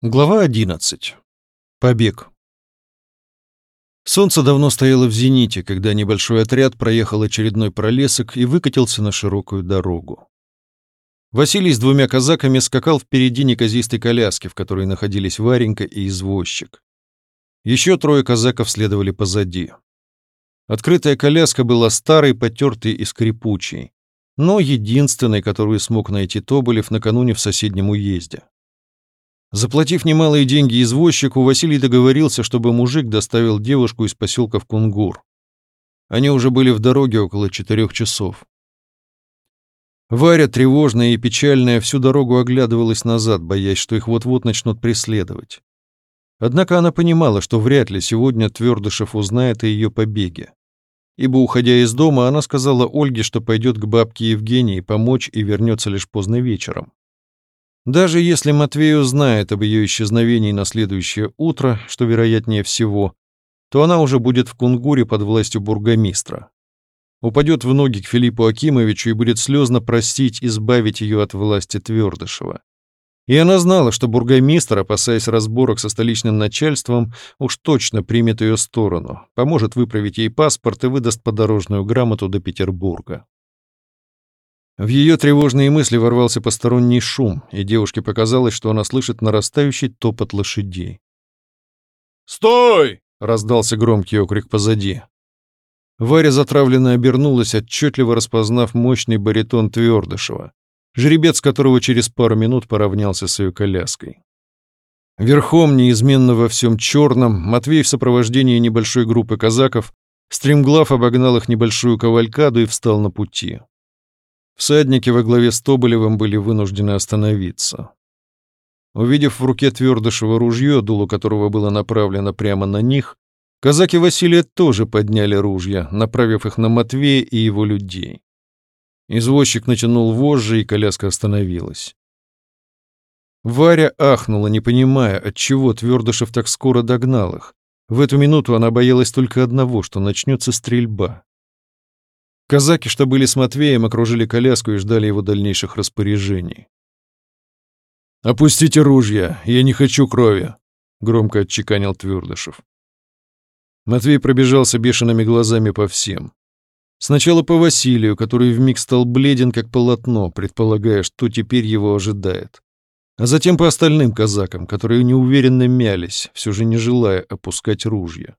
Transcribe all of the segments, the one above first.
Глава 11. Побег. Солнце давно стояло в зените, когда небольшой отряд проехал очередной пролесок и выкатился на широкую дорогу. Василий с двумя казаками скакал впереди неказистой коляски, в которой находились Варенька и извозчик. Еще трое казаков следовали позади. Открытая коляска была старой, потертой и скрипучей, но единственной, которую смог найти Тоболев накануне в соседнем уезде. Заплатив немалые деньги извозчику, Василий договорился, чтобы мужик доставил девушку из поселка в Кунгур. Они уже были в дороге около четырех часов. Варя, тревожная и печальная, всю дорогу оглядывалась назад, боясь, что их вот-вот начнут преследовать. Однако она понимала, что вряд ли сегодня Твердышев узнает о ее побеге. Ибо, уходя из дома, она сказала Ольге, что пойдет к бабке Евгении помочь и вернется лишь поздно вечером. Даже если Матвей узнает об ее исчезновении на следующее утро, что вероятнее всего, то она уже будет в Кунгуре под властью бургомистра. Упадет в ноги к Филиппу Акимовичу и будет слезно просить избавить ее от власти Твердышева. И она знала, что бургомистр, опасаясь разборок со столичным начальством, уж точно примет ее сторону, поможет выправить ей паспорт и выдаст подорожную грамоту до Петербурга. В ее тревожные мысли ворвался посторонний шум, и девушке показалось, что она слышит нарастающий топот лошадей. «Стой!» — раздался громкий окрик позади. Варя затравленно обернулась, отчетливо распознав мощный баритон Твердышева, жеребец которого через пару минут поравнялся с ее коляской. Верхом, неизменно во всем черном, Матвей в сопровождении небольшой группы казаков стремглав обогнал их небольшую кавалькаду и встал на пути. Всадники во главе с Тоболевым были вынуждены остановиться. Увидев в руке Твердышева ружье, дуло которого было направлено прямо на них, казаки Василия тоже подняли ружья, направив их на Матвея и его людей. Извозчик натянул вожжи, и коляска остановилась. Варя ахнула, не понимая, отчего Твердышев так скоро догнал их. В эту минуту она боялась только одного, что начнется стрельба. Казаки, что были с Матвеем, окружили коляску и ждали его дальнейших распоряжений. «Опустите ружья, я не хочу крови», — громко отчеканил Твердышев. Матвей пробежался бешеными глазами по всем. Сначала по Василию, который вмиг стал бледен, как полотно, предполагая, что теперь его ожидает. А затем по остальным казакам, которые неуверенно мялись, все же не желая опускать ружья.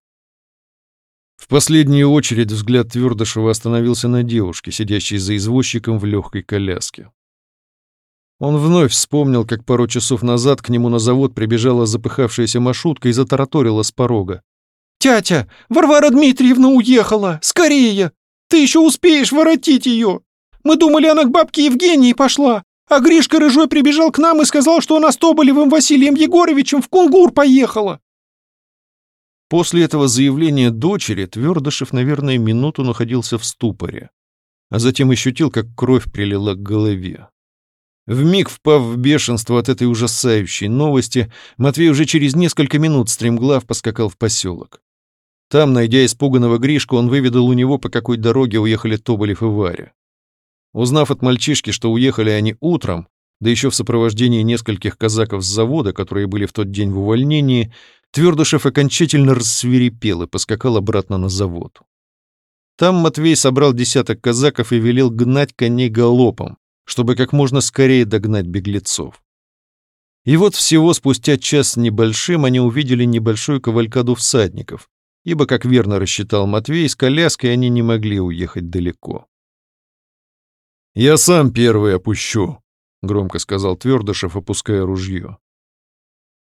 В последнюю очередь взгляд Твердышева остановился на девушке, сидящей за извозчиком в легкой коляске. Он вновь вспомнил, как пару часов назад к нему на завод прибежала запыхавшаяся маршрутка и затараторила с порога. «Тятя, Варвара Дмитриевна уехала! Скорее! Ты еще успеешь воротить ее! Мы думали, она к бабке Евгении пошла, а Гришка Рыжой прибежал к нам и сказал, что она с Тоболевым Василием Егоровичем в Кунгур поехала!» После этого заявления дочери Твердышев, наверное, минуту находился в ступоре, а затем ощутил, как кровь прилила к голове. Вмиг впав в бешенство от этой ужасающей новости, Матвей уже через несколько минут стремглав поскакал в поселок. Там, найдя испуганного Гришку, он выведал у него, по какой дороге уехали Тоболев и Варя. Узнав от мальчишки, что уехали они утром, да еще в сопровождении нескольких казаков с завода, которые были в тот день в увольнении, Твердышев окончательно рассверепел и поскакал обратно на завод. Там Матвей собрал десяток казаков и велел гнать коней галопом, чтобы как можно скорее догнать беглецов. И вот всего спустя час небольшим они увидели небольшую кавалькаду всадников, ибо, как верно рассчитал Матвей, с коляской они не могли уехать далеко. «Я сам первый опущу», — громко сказал Твердышев, опуская ружье.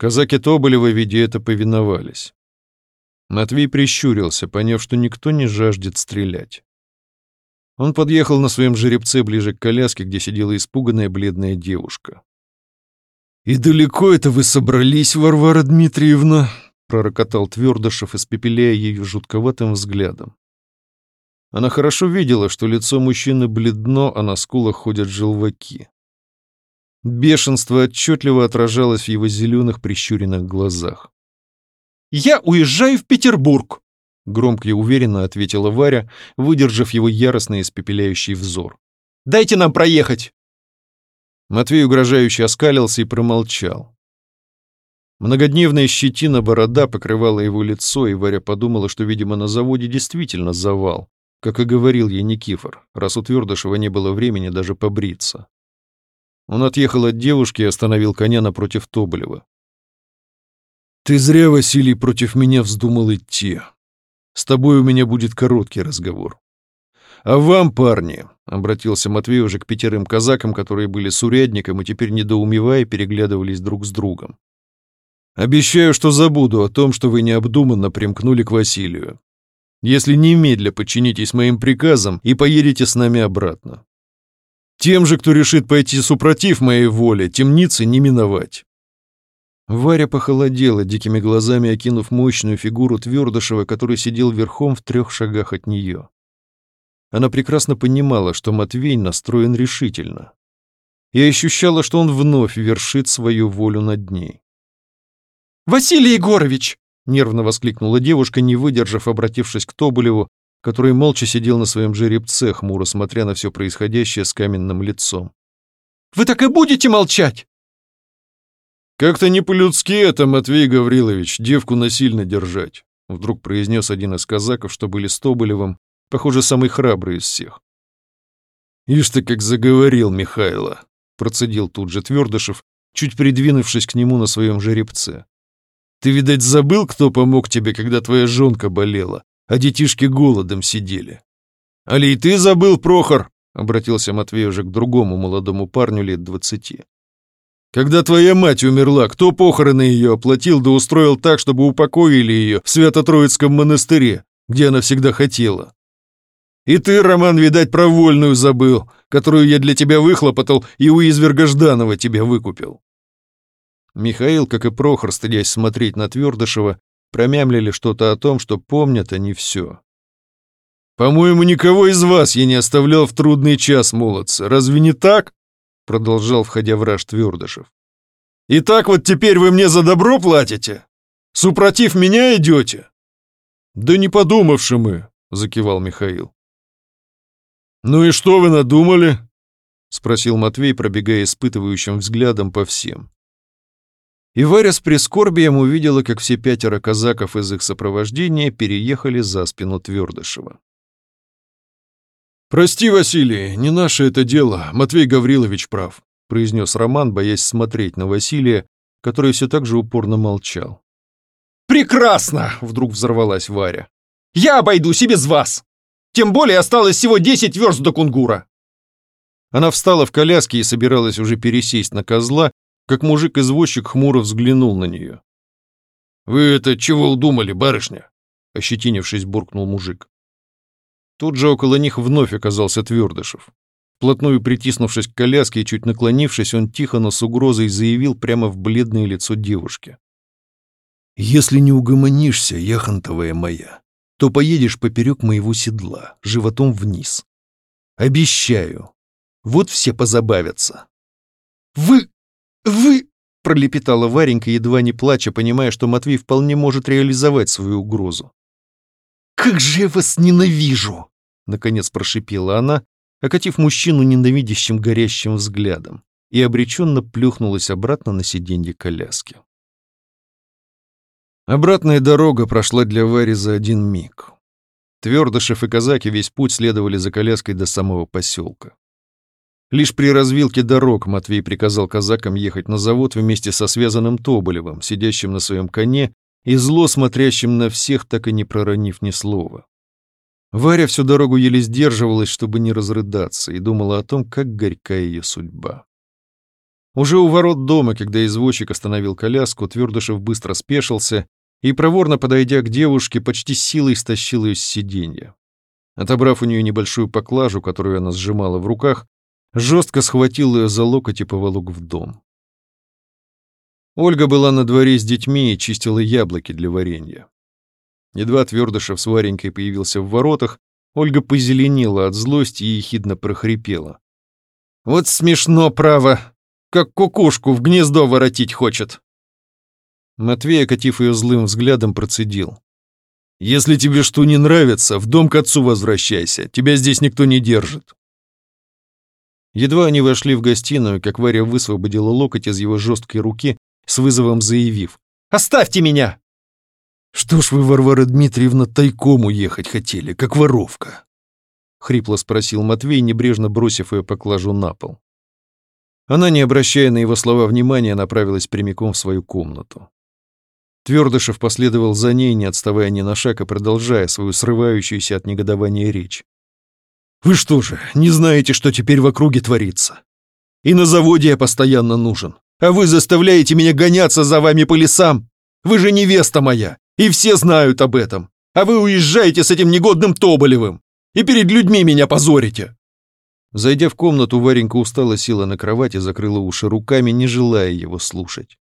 Казаки Тоболева, видя это, повиновались. Матвей прищурился, поняв, что никто не жаждет стрелять. Он подъехал на своем жеребце ближе к коляске, где сидела испуганная бледная девушка. «И далеко это вы собрались, Варвара Дмитриевна?» — пророкотал Твердышев, испепеляя ее жутковатым взглядом. Она хорошо видела, что лицо мужчины бледно, а на скулах ходят желваки. Бешенство отчетливо отражалось в его зеленых прищуренных глазах. «Я уезжаю в Петербург!» Громко и уверенно ответила Варя, выдержав его яростный испепеляющий взор. «Дайте нам проехать!» Матвей угрожающе оскалился и промолчал. Многодневная щетина борода покрывала его лицо, и Варя подумала, что, видимо, на заводе действительно завал, как и говорил ей Никифор, раз у Твердышева не было времени даже побриться. Он отъехал от девушки и остановил коня напротив Тоболева. «Ты зря, Василий, против меня вздумал идти. С тобой у меня будет короткий разговор. А вам, парни, — обратился Матвей уже к пятерым казакам, которые были с урядником и теперь, недоумевая, переглядывались друг с другом. Обещаю, что забуду о том, что вы необдуманно примкнули к Василию. Если немедля подчинитесь моим приказам и поедете с нами обратно. Тем же, кто решит пойти супротив моей воли, темницы не миновать. Варя похолодела, дикими глазами окинув мощную фигуру Твердышева, который сидел верхом в трех шагах от нее. Она прекрасно понимала, что Матвей настроен решительно. И ощущала, что он вновь вершит свою волю над ней. «Василий Егорович!» — нервно воскликнула девушка, не выдержав, обратившись к Тоболеву, который молча сидел на своем жеребце, хмуро смотря на все происходящее с каменным лицом. «Вы так и будете молчать?» «Как-то не по-людски это, Матвей Гаврилович, девку насильно держать», вдруг произнес один из казаков, что были с Тоболевым, похоже, самый храбрый из всех. «Ишь ты как заговорил, Михайло», процедил тут же Твердышев, чуть придвинувшись к нему на своем жеребце. Ты, видать, забыл, кто помог тебе, когда твоя жонка болела, а детишки голодом сидели. Али ты забыл, Прохор, обратился Матвей уже к другому молодому парню лет двадцати. Когда твоя мать умерла, кто похороны ее оплатил да устроил так, чтобы упокоили ее в Свято-Троицком монастыре, где она всегда хотела? И ты, Роман, видать, про вольную забыл, которую я для тебя выхлопотал и у изверга Жданова тебя выкупил. Михаил, как и Прохор, стыдясь смотреть на Твердышева, промямлили что-то о том, что помнят они все. «По-моему, никого из вас я не оставлял в трудный час, молодца. Разве не так?» Продолжал, входя в раж Твердышев. «И так вот теперь вы мне за добро платите? Супротив меня идете?» «Да не подумавши мы», — закивал Михаил. «Ну и что вы надумали?» — спросил Матвей, пробегая испытывающим взглядом по всем. И Варя с прискорбием увидела, как все пятеро казаков из их сопровождения переехали за спину Твердышева. «Прости, Василий, не наше это дело, Матвей Гаврилович прав», произнес Роман, боясь смотреть на Василия, который все так же упорно молчал. «Прекрасно!» — вдруг взорвалась Варя. «Я обойдусь и без вас! Тем более осталось всего десять верст до Кунгура!» Она встала в коляске и собиралась уже пересесть на козла, как мужик-извозчик хмуро взглянул на нее. «Вы это чего удумали, барышня?» — ощетинившись, буркнул мужик. Тут же около них вновь оказался Твердышев. Плотную притиснувшись к коляске и чуть наклонившись, он тихо, но с угрозой заявил прямо в бледное лицо девушки. «Если не угомонишься, яхонтовая моя, то поедешь поперек моего седла, животом вниз. Обещаю. Вот все позабавятся». «Вы «Вы...» — пролепетала Варенька, едва не плача, понимая, что Матвей вполне может реализовать свою угрозу. «Как же я вас ненавижу!» — наконец прошипела она, окатив мужчину ненавидящим горящим взглядом, и обреченно плюхнулась обратно на сиденье коляски. Обратная дорога прошла для Вари за один миг. Твердышев и казаки весь путь следовали за коляской до самого поселка. Лишь при развилке дорог Матвей приказал казакам ехать на завод вместе со связанным Тоболевым, сидящим на своем коне и зло смотрящим на всех, так и не проронив ни слова. Варя всю дорогу еле сдерживалась, чтобы не разрыдаться, и думала о том, как горька ее судьба. Уже у ворот дома, когда извозчик остановил коляску, Твердышев быстро спешился и, проворно подойдя к девушке, почти силой стащил ее с сиденья. Отобрав у нее небольшую поклажу, которую она сжимала в руках, жестко схватил ее за локоть и поволок в дом. Ольга была на дворе с детьми и чистила яблоки для варенья. Едва Твердышев с Варенькой появился в воротах, Ольга позеленела от злости и ехидно прохрипела. «Вот смешно, право! Как кукушку в гнездо воротить хочет!» Матвей, окатив ее злым взглядом, процедил. «Если тебе что не нравится, в дом к отцу возвращайся, тебя здесь никто не держит». Едва они вошли в гостиную, как Варя высвободила локоть из его жесткой руки, с вызовом заявив. Оставьте меня!» «Что ж вы, Варвара Дмитриевна, тайком уехать хотели, как воровка?» — хрипло спросил Матвей, небрежно бросив ее поклажу на пол. Она, не обращая на его слова внимания, направилась прямиком в свою комнату. Твердышев последовал за ней, не отставая ни на шаг и продолжая свою срывающуюся от негодования речь. «Вы что же, не знаете, что теперь в округе творится? И на заводе я постоянно нужен, а вы заставляете меня гоняться за вами по лесам? Вы же невеста моя, и все знают об этом, а вы уезжаете с этим негодным Тоболевым и перед людьми меня позорите!» Зайдя в комнату, Варенька устала села на кровать и закрыла уши руками, не желая его слушать.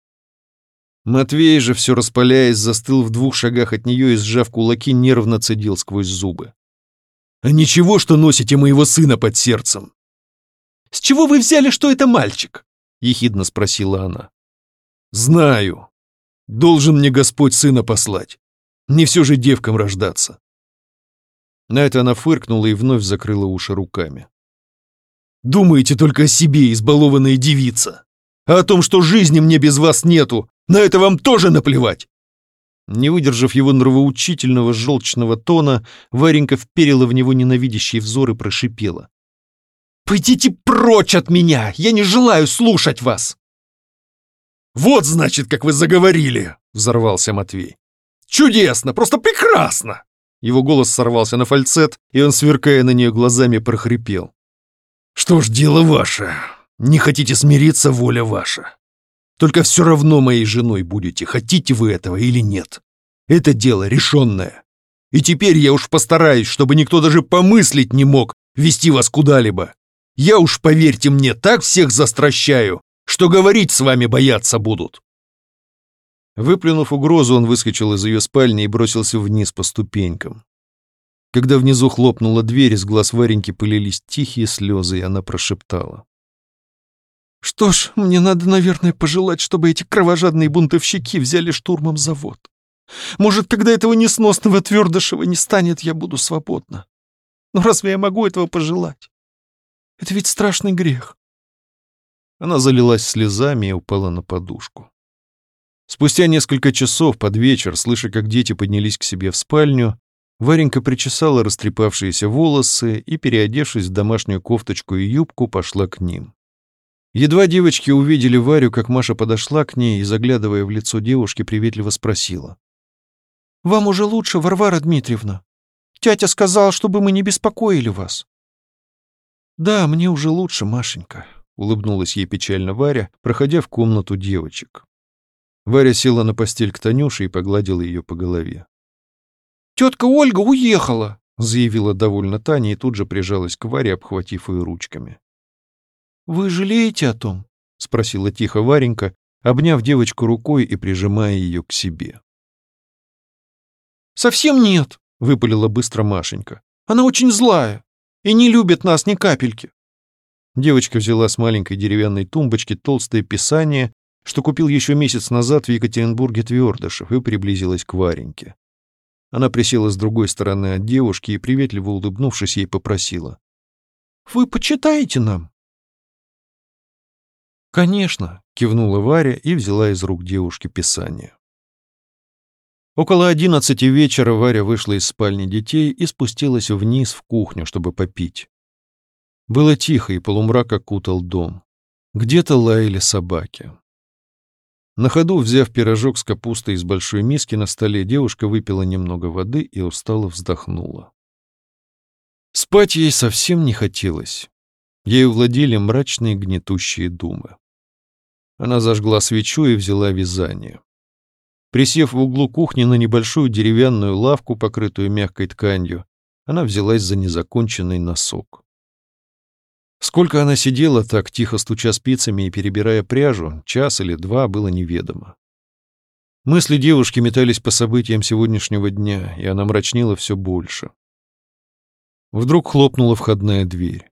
Матвей же, все распаляясь, застыл в двух шагах от нее и, сжав кулаки, нервно цедил сквозь зубы. «А ничего, что носите моего сына под сердцем?» «С чего вы взяли, что это мальчик?» — ехидно спросила она. «Знаю. Должен мне Господь сына послать. Не все же девкам рождаться». На это она фыркнула и вновь закрыла уши руками. «Думаете только о себе, избалованная девица. А о том, что жизни мне без вас нету, на это вам тоже наплевать!» Не выдержав его нравоучительного желчного тона, Варенька вперила в него ненавидящий взор и прошипела. «Пойдите прочь от меня! Я не желаю слушать вас!» «Вот, значит, как вы заговорили!» — взорвался Матвей. «Чудесно! Просто прекрасно!» Его голос сорвался на фальцет, и он, сверкая на нее глазами, прохрипел. «Что ж, дело ваше. Не хотите смириться, воля ваша. Только все равно моей женой будете, хотите вы этого или нет. Это дело решенное. И теперь я уж постараюсь, чтобы никто даже помыслить не мог вести вас куда-либо. Я уж, поверьте мне, так всех застращаю, что говорить с вами бояться будут». Выплюнув угрозу, он выскочил из ее спальни и бросился вниз по ступенькам. Когда внизу хлопнула дверь, из глаз Вареньки пылились тихие слезы, и она прошептала. Что ж, мне надо, наверное, пожелать, чтобы эти кровожадные бунтовщики взяли штурмом завод. Может, когда этого несносного Твердышева не станет, я буду свободна. Но разве я могу этого пожелать? Это ведь страшный грех. Она залилась слезами и упала на подушку. Спустя несколько часов под вечер, слыша, как дети поднялись к себе в спальню, Варенька причесала растрепавшиеся волосы и, переодевшись в домашнюю кофточку и юбку, пошла к ним. Едва девочки увидели Варю, как Маша подошла к ней и, заглядывая в лицо девушки, приветливо спросила. «Вам уже лучше, Варвара Дмитриевна? Тятя сказал, чтобы мы не беспокоили вас». «Да, мне уже лучше, Машенька», — улыбнулась ей печально Варя, проходя в комнату девочек. Варя села на постель к Танюше и погладила ее по голове. «Тетка Ольга уехала», — заявила довольно Таня и тут же прижалась к Варе, обхватив ее ручками. «Вы жалеете о том?» — спросила тихо Варенька, обняв девочку рукой и прижимая ее к себе. «Совсем нет», — выпалила быстро Машенька. «Она очень злая и не любит нас ни капельки». Девочка взяла с маленькой деревянной тумбочки толстое писание, что купил еще месяц назад в Екатеринбурге Твердышев, и приблизилась к Вареньке. Она присела с другой стороны от девушки и, приветливо улыбнувшись, ей попросила. «Вы почитаете нам?» «Конечно», — кивнула Варя и взяла из рук девушки писание. Около одиннадцати вечера Варя вышла из спальни детей и спустилась вниз в кухню, чтобы попить. Было тихо, и полумрак окутал дом. Где-то лаяли собаки. На ходу, взяв пирожок с капустой из большой миски на столе, девушка выпила немного воды и устало вздохнула. Спать ей совсем не хотелось. Ею владели мрачные гнетущие думы. Она зажгла свечу и взяла вязание. Присев в углу кухни на небольшую деревянную лавку, покрытую мягкой тканью, она взялась за незаконченный носок. Сколько она сидела так, тихо стуча спицами и перебирая пряжу, час или два, было неведомо. Мысли девушки метались по событиям сегодняшнего дня, и она мрачнела все больше. Вдруг хлопнула входная дверь.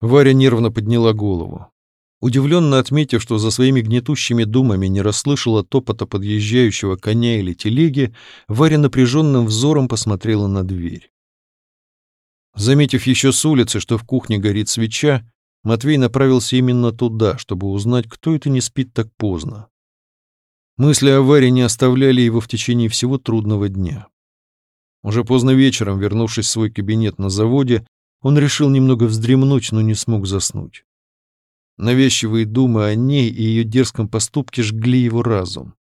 Варя нервно подняла голову. Удивленно отметив, что за своими гнетущими думами не расслышала топота подъезжающего коня или телеги, Варя напряженным взором посмотрела на дверь. Заметив еще с улицы, что в кухне горит свеча, Матвей направился именно туда, чтобы узнать, кто это не спит так поздно. Мысли о Варе не оставляли его в течение всего трудного дня. Уже поздно вечером, вернувшись в свой кабинет на заводе, он решил немного вздремнуть, но не смог заснуть. Навязчивые думы о ней и ее дерзком поступке жгли его разум.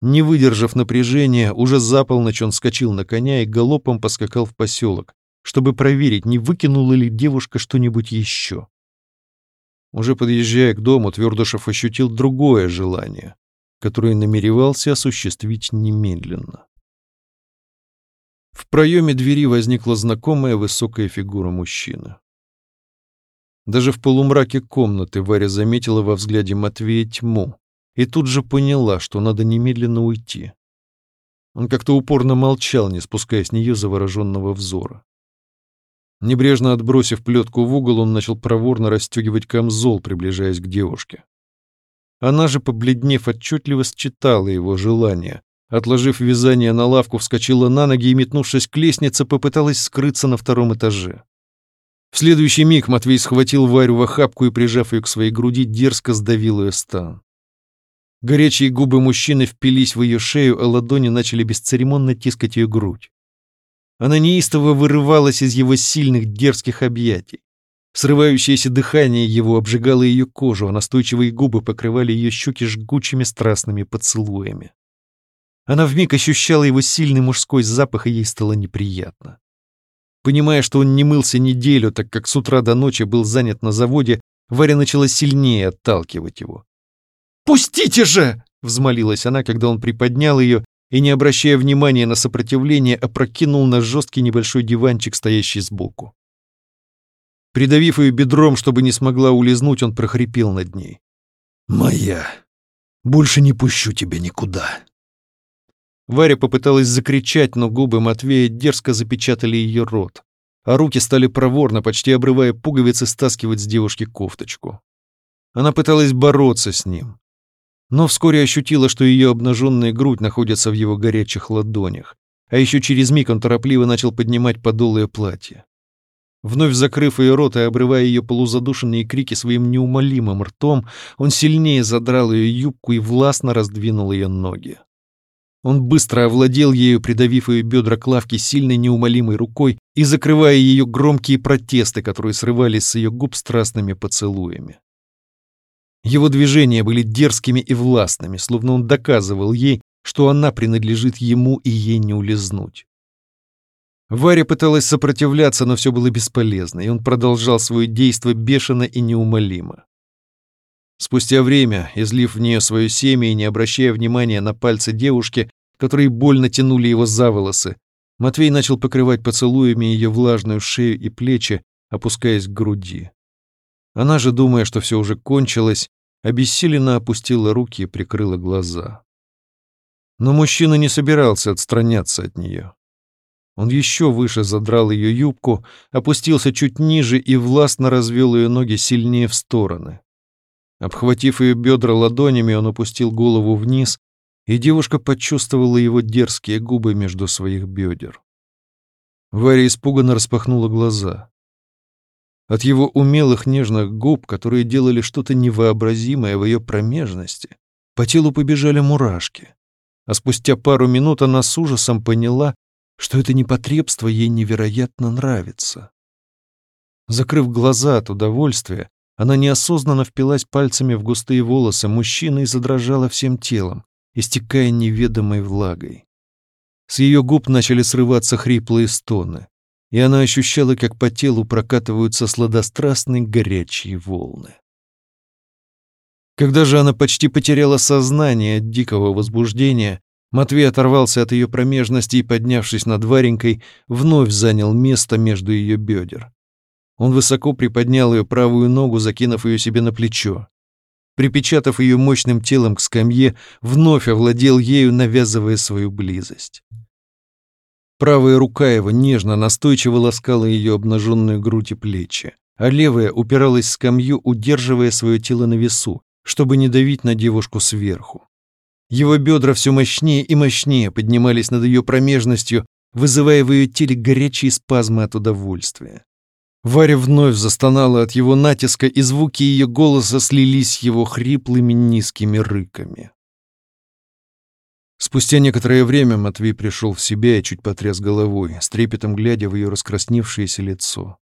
Не выдержав напряжения, уже за полночь он скочил на коня и галопом поскакал в поселок, чтобы проверить, не выкинула ли девушка что-нибудь еще. Уже подъезжая к дому, Твердышев ощутил другое желание, которое намеревался осуществить немедленно. В проеме двери возникла знакомая высокая фигура мужчины. Даже в полумраке комнаты Варя заметила во взгляде Матвея тьму и тут же поняла, что надо немедленно уйти. Он как-то упорно молчал, не спуская с нее завороженного взора. Небрежно отбросив плетку в угол, он начал проворно расстегивать камзол, приближаясь к девушке. Она же, побледнев, отчетливо считала его желание, Отложив вязание на лавку, вскочила на ноги и, метнувшись к лестнице, попыталась скрыться на втором этаже. В следующий миг Матвей схватил Варю в охапку и, прижав ее к своей груди, дерзко сдавил ее стан. Горячие губы мужчины впились в ее шею, а ладони начали бесцеремонно тискать ее грудь. Она неистово вырывалась из его сильных дерзких объятий. Срывающееся дыхание его обжигало ее кожу, а настойчивые губы покрывали ее щеки жгучими страстными поцелуями. Она вмиг ощущала его сильный мужской запах, и ей стало неприятно. Понимая, что он не мылся неделю, так как с утра до ночи был занят на заводе, Варя начала сильнее отталкивать его. «Пустите же!» — взмолилась она, когда он приподнял ее и, не обращая внимания на сопротивление, опрокинул на жесткий небольшой диванчик, стоящий сбоку. Придавив ее бедром, чтобы не смогла улизнуть, он прохрипел над ней. «Моя! Больше не пущу тебя никуда!» Варя попыталась закричать, но губы Матвея дерзко запечатали ее рот, а руки стали проворно, почти обрывая пуговицы, стаскивать с девушки кофточку. Она пыталась бороться с ним, но вскоре ощутила, что ее обнаженная грудь находится в его горячих ладонях, а еще через миг он торопливо начал поднимать подолое платье. Вновь закрыв ее рот и обрывая ее полузадушенные крики своим неумолимым ртом, он сильнее задрал ее юбку и властно раздвинул ее ноги. Он быстро овладел ею, придавив ее бедра к лавке сильной неумолимой рукой и закрывая ее громкие протесты, которые срывались с ее губ страстными поцелуями. Его движения были дерзкими и властными, словно он доказывал ей, что она принадлежит ему и ей не улизнуть. Варя пыталась сопротивляться, но все было бесполезно, и он продолжал свое действо бешено и неумолимо. Спустя время, излив в нее свое семя и не обращая внимания на пальцы девушки, которые больно тянули его за волосы. Матвей начал покрывать поцелуями ее влажную шею и плечи, опускаясь к груди. Она же, думая, что все уже кончилось, обессиленно опустила руки и прикрыла глаза. Но мужчина не собирался отстраняться от нее. Он еще выше задрал ее юбку, опустился чуть ниже и властно развел ее ноги сильнее в стороны. Обхватив ее бедра ладонями, он опустил голову вниз и девушка почувствовала его дерзкие губы между своих бедер. Варя испуганно распахнула глаза. От его умелых нежных губ, которые делали что-то невообразимое в ее промежности, по телу побежали мурашки. А спустя пару минут она с ужасом поняла, что это непотребство ей невероятно нравится. Закрыв глаза от удовольствия, она неосознанно впилась пальцами в густые волосы мужчины и задрожала всем телом, истекая неведомой влагой. С ее губ начали срываться хриплые стоны, и она ощущала, как по телу прокатываются сладострастные горячие волны. Когда же она почти потеряла сознание от дикого возбуждения, Матвей оторвался от ее промежности и, поднявшись над Варенькой, вновь занял место между ее бедер. Он высоко приподнял ее правую ногу, закинув ее себе на плечо припечатав ее мощным телом к скамье, вновь овладел ею, навязывая свою близость. Правая рука его нежно, настойчиво ласкала ее обнаженную грудь и плечи, а левая упиралась в скамью, удерживая свое тело на весу, чтобы не давить на девушку сверху. Его бедра все мощнее и мощнее поднимались над ее промежностью, вызывая в ее теле горячие спазмы от удовольствия. Варя вновь застонала от его натиска, и звуки ее голоса слились с его хриплыми низкими рыками. Спустя некоторое время Матвей пришел в себя и чуть потряс головой, с трепетом глядя в ее раскрасневшееся лицо.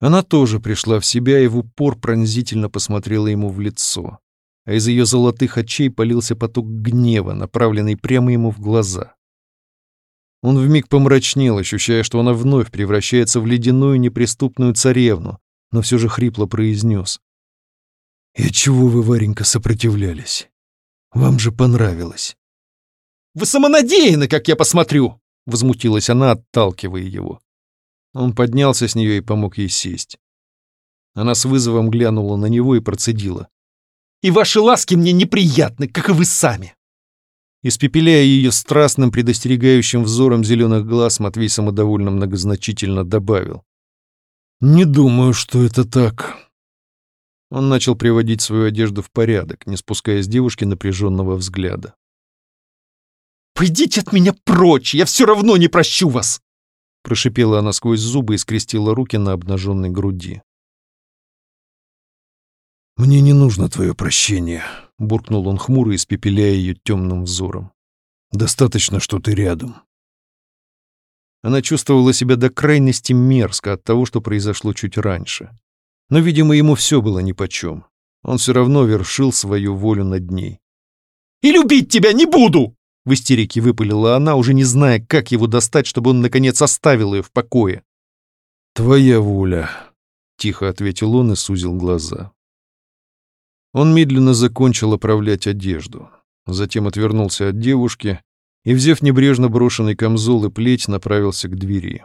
Она тоже пришла в себя и в упор пронзительно посмотрела ему в лицо, а из ее золотых очей полился поток гнева, направленный прямо ему в глаза. Он вмиг помрачнел, ощущая, что она вновь превращается в ледяную неприступную царевну, но все же хрипло произнес. «И отчего вы, Варенька, сопротивлялись? Вам же понравилось». «Вы самонадеянны, как я посмотрю!» — возмутилась она, отталкивая его. Он поднялся с нее и помог ей сесть. Она с вызовом глянула на него и процедила. «И ваши ласки мне неприятны, как и вы сами!» Испепеляя ее страстным предостерегающим взором зеленых глаз, Матвей самодовольно многозначительно добавил. «Не думаю, что это так». Он начал приводить свою одежду в порядок, не спуская с девушки напряженного взгляда. «Пойдите от меня прочь, я все равно не прощу вас!» Прошипела она сквозь зубы и скрестила руки на обнаженной груди. «Мне не нужно твое прощение», — буркнул он хмуро, испепеляя ее темным взором. «Достаточно, что ты рядом». Она чувствовала себя до крайности мерзко от того, что произошло чуть раньше. Но, видимо, ему все было нипочем. Он все равно вершил свою волю над ней. «И любить тебя не буду!» В истерике выпалила она, уже не зная, как его достать, чтобы он, наконец, оставил ее в покое. «Твоя воля», — тихо ответил он и сузил глаза. Он медленно закончил оправлять одежду, затем отвернулся от девушки и, взяв небрежно брошенный камзол и плеть, направился к двери.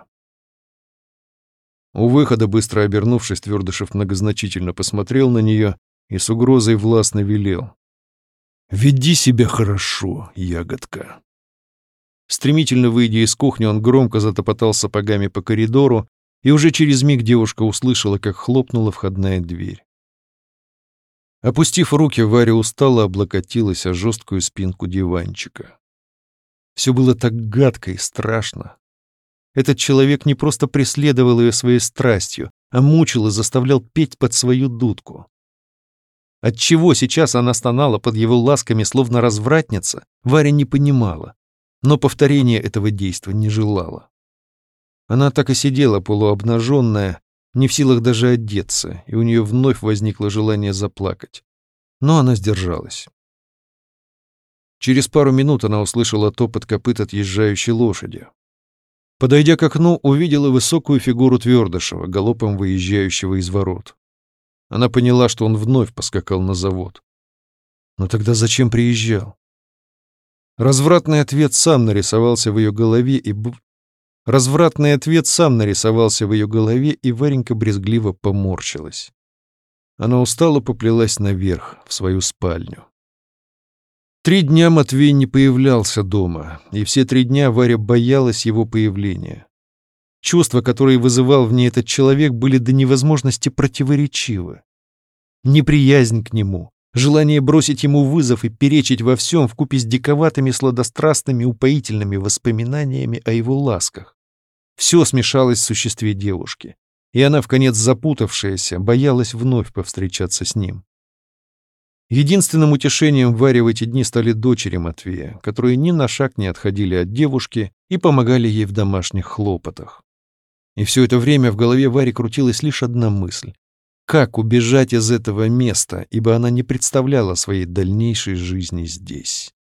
У выхода, быстро обернувшись, Твердышев многозначительно посмотрел на нее и с угрозой властно велел. «Веди себя хорошо, ягодка». Стремительно выйдя из кухни, он громко затопотал сапогами по коридору, и уже через миг девушка услышала, как хлопнула входная дверь. Опустив руки, Варя устало облокотилась о жесткую спинку диванчика. Все было так гадко и страшно. Этот человек не просто преследовал ее своей страстью, а мучил и заставлял петь под свою дудку. Отчего сейчас она стонала под его ласками, словно развратница, Варя не понимала, но повторения этого действа не желала. Она так и сидела полуобнаженная, не в силах даже одеться, и у нее вновь возникло желание заплакать. Но она сдержалась. Через пару минут она услышала топот копыт отъезжающей лошади. Подойдя к окну, увидела высокую фигуру Твердышева, галопом выезжающего из ворот. Она поняла, что он вновь поскакал на завод. Но тогда зачем приезжал? Развратный ответ сам нарисовался в ее голове, и. Развратный ответ сам нарисовался в ее голове, и Варенька брезгливо поморщилась. Она устало поплелась наверх, в свою спальню. Три дня Матвей не появлялся дома, и все три дня Варя боялась его появления. Чувства, которые вызывал в ней этот человек, были до невозможности противоречивы. Неприязнь к нему, желание бросить ему вызов и перечить во всем вкупе с диковатыми сладострастными упоительными воспоминаниями о его ласках. Все смешалось в существе девушки, и она, в конец запутавшаяся, боялась вновь повстречаться с ним. Единственным утешением Варе в эти дни стали дочери Матвея, которые ни на шаг не отходили от девушки и помогали ей в домашних хлопотах. И все это время в голове Вари крутилась лишь одна мысль. Как убежать из этого места, ибо она не представляла своей дальнейшей жизни здесь.